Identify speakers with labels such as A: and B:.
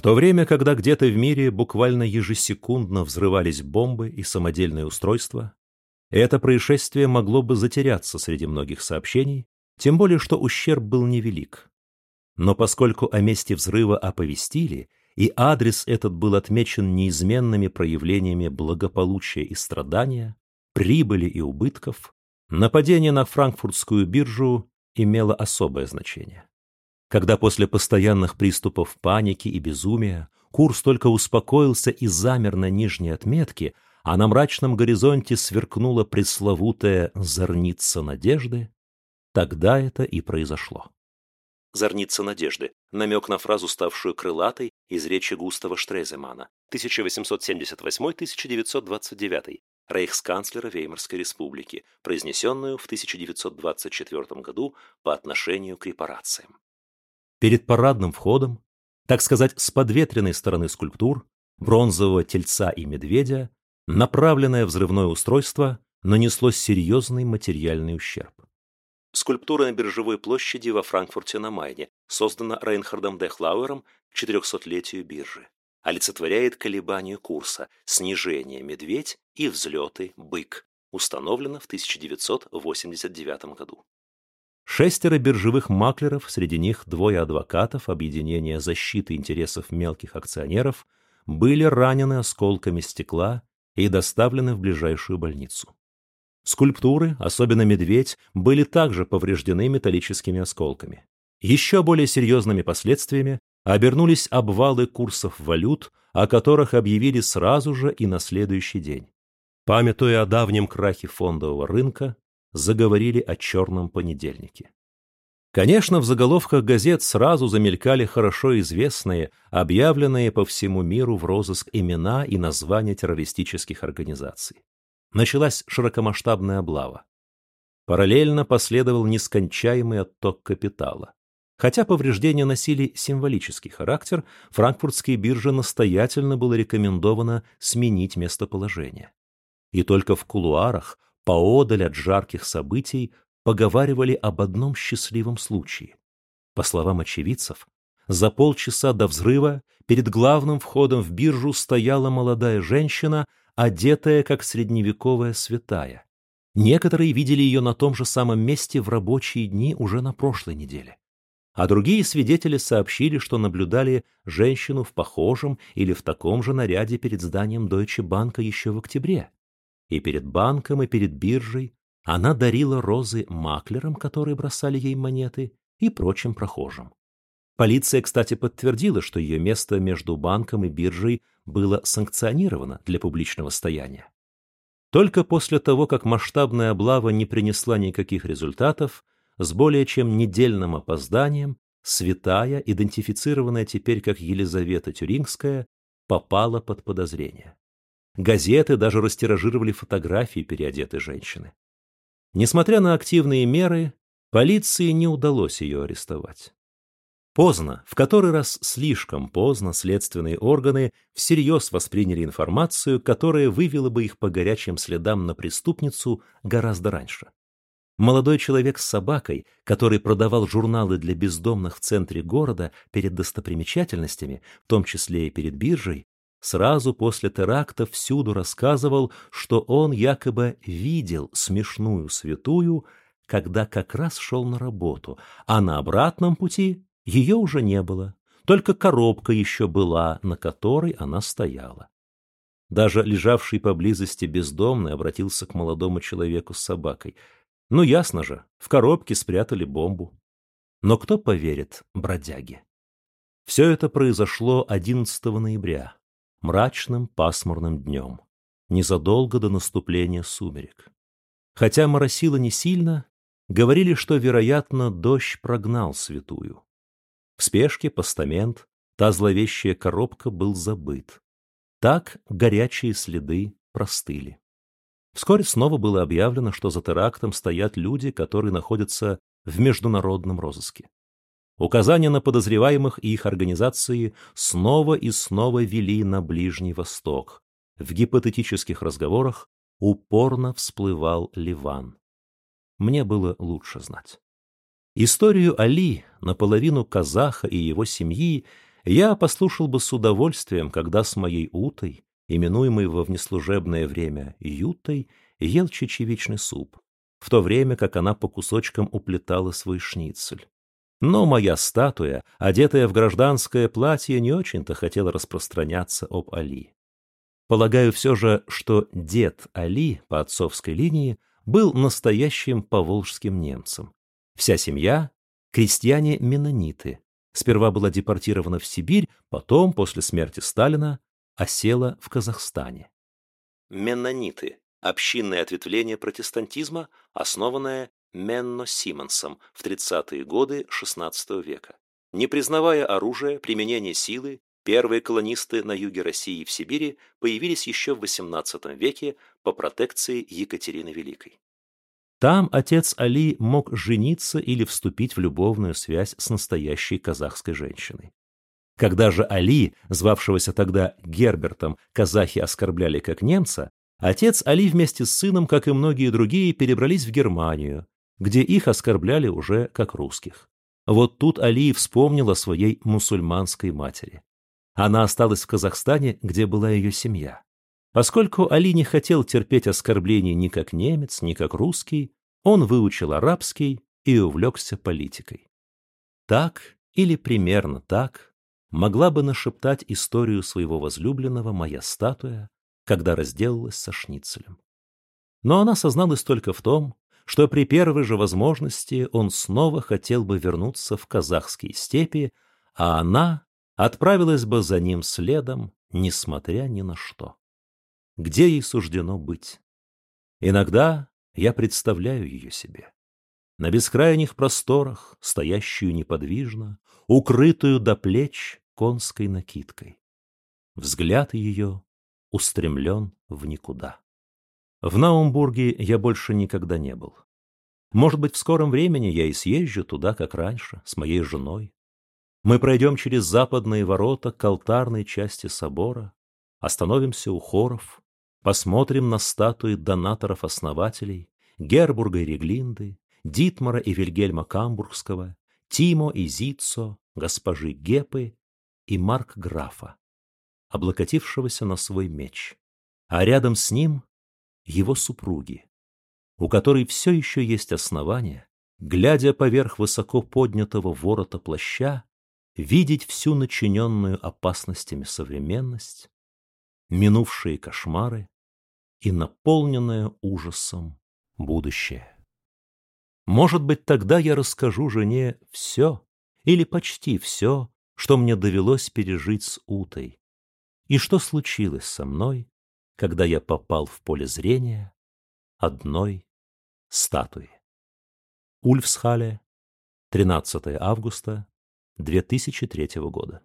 A: В то время, когда где-то в мире буквально ежесекундно взрывались бомбы и самодельные устройства, это происшествие могло бы затеряться среди многих сообщений, тем более что ущерб был невелик. Но поскольку о месте взрыва оповестили, и адрес этот был отмечен неизменными проявлениями благополучия и страдания, прибыли и убытков, нападение на франкфуртскую биржу имело особое значение. Когда после постоянных приступов паники и безумия курс только успокоился и замер на нижней отметке, а на мрачном горизонте сверкнула пресловутая «зорница надежды», тогда это и произошло.
B: «Зорница надежды» — намек на фразу, ставшую крылатой из речи Густава Штреземана, 1878-1929, рейхсканцлера Веймарской республики, произнесенную в 1924 году по отношению к репарациям.
A: Перед парадным входом, так сказать, с подветренной стороны скульптур, бронзового тельца и медведя, направленное взрывное устройство нанесло серьезный материальный ущерб.
B: Скульптура на биржевой площади во Франкфурте на Майне, создана Рейнхардом де Хлауэром к 400-летию биржи. Олицетворяет колебания курса, снижение медведь и взлеты бык. Установлена в 1989 году.
A: Шестеро биржевых маклеров, среди них двое адвокатов Объединения защиты интересов мелких акционеров, были ранены осколками стекла и доставлены в ближайшую больницу. Скульптуры, особенно медведь, были также повреждены металлическими осколками. Еще более серьезными последствиями обернулись обвалы курсов валют, о которых объявили сразу же и на следующий день. Памятуя о давнем крахе фондового рынка, заговорили о черном понедельнике. Конечно, в заголовках газет сразу замелькали хорошо известные, объявленные по всему миру в розыск имена и названия террористических организаций. Началась широкомасштабная облава. Параллельно последовал нескончаемый отток капитала. Хотя повреждения носили символический характер, франкфуртской бирже настоятельно было рекомендовано сменить местоположение. И только в кулуарах поодаль от жарких событий поговаривали об одном счастливом случае. По словам очевидцев, за полчаса до взрыва перед главным входом в биржу стояла молодая женщина, одетая как средневековая святая. Некоторые видели ее на том же самом месте в рабочие дни уже на прошлой неделе. А другие свидетели сообщили, что наблюдали женщину в похожем или в таком же наряде перед зданием Deutsche Bank еще в октябре. И перед банком, и перед биржей она дарила розы маклерам, которые бросали ей монеты, и прочим прохожим. Полиция, кстати, подтвердила, что ее место между банком и биржей было санкционировано для публичного стояния. Только после того, как масштабная облава не принесла никаких результатов, с более чем недельным опозданием, святая, идентифицированная теперь как Елизавета Тюрингская, попала под подозрение. Газеты даже растиражировали фотографии переодетой женщины. Несмотря на активные меры, полиции не удалось ее арестовать. Поздно, в который раз слишком поздно следственные органы всерьез восприняли информацию, которая вывела бы их по горячим следам на преступницу гораздо раньше. Молодой человек с собакой, который продавал журналы для бездомных в центре города перед достопримечательностями, в том числе и перед биржей, сразу после теракта всюду рассказывал, что он якобы видел смешную святую, когда как раз шел на работу, а на обратном пути ее уже не было, только коробка еще была, на которой она стояла. Даже лежавший поблизости бездомный обратился к молодому человеку с собакой. Ну, ясно же, в коробке спрятали бомбу. Но кто поверит бродяге? Все это произошло 11 ноября, мрачным пасмурным днем, незадолго до наступления сумерек. Хотя моросило не сильно, говорили, что, вероятно, дождь прогнал святую. В спешке постамент, та зловещая коробка был забыт. Так горячие следы простыли. Вскоре снова было объявлено, что за терактом стоят люди, которые находятся в международном розыске. Указания на подозреваемых и их организации снова и снова вели на Ближний Восток. В гипотетических разговорах упорно всплывал Ливан. Мне было лучше знать. Историю Али, наполовину казаха и его семьи, я послушал бы с удовольствием, когда с моей утой, именуемой во внеслужебное время ютой, ел чечевичный суп, в то время как она по кусочкам уплетала свой шницель. Но моя статуя, одетая в гражданское платье, не очень-то хотела распространяться об Али. Полагаю все же, что дед Али по отцовской линии был настоящим поволжским немцем. Вся семья — крестьяне-менониты. Сперва была депортирована в Сибирь, потом, после смерти Сталина, осела в Казахстане.
B: Меннониты – общинное ответвление протестантизма, основанное Менно Симонсом в 30-е годы XVI века. Не признавая оружие, применение силы, первые колонисты на юге России и в Сибири появились еще в XVIII веке по протекции Екатерины Великой.
A: Там отец Али мог жениться или вступить в любовную связь с настоящей казахской женщиной. Когда же Али, звавшегося тогда Гербертом, казахи оскорбляли как немца, отец Али вместе с сыном, как и многие другие, перебрались в Германию, где их оскорбляли уже как русских. Вот тут Али вспомнил о своей мусульманской матери. Она осталась в Казахстане, где была ее семья. Поскольку Али не хотел терпеть оскорблений ни как немец, ни как русский, он выучил арабский и увлекся политикой. Так или примерно так могла бы нашептать историю своего возлюбленного моя статуя, когда разделалась со шницелем. Но она созналась только в том, что при первой же возможности он снова хотел бы вернуться в казахские степи, а она отправилась бы за ним следом, несмотря ни на что. Где ей суждено быть? Иногда я представляю ее себе. На бескрайних просторах, стоящую неподвижно, укрытую до плеч конской накидкой. Взгляд ее устремлен в никуда. В Наумбурге я больше никогда не был. Может быть, в скором времени я и съезжу туда, как раньше, с моей женой. Мы пройдем через западные ворота к алтарной части собора, остановимся у хоров, посмотрим на статуи донаторов-основателей, Гербурга и Реглинды, Дитмара и Вильгельма Камбургского, Тимо и Зицо, госпожи Гепы и Марк Графа, облокотившегося на свой меч, а рядом с ним его супруги, у которой все еще есть основания, глядя поверх высоко поднятого ворота плаща, видеть всю начиненную опасностями современность, минувшие кошмары и наполненное ужасом будущее. Может быть, тогда я расскажу жене все или почти все, что мне довелось пережить с Утой, и что случилось со мной, когда я попал в поле зрения одной статуи. Ульфсхале, 13 августа 2003 года.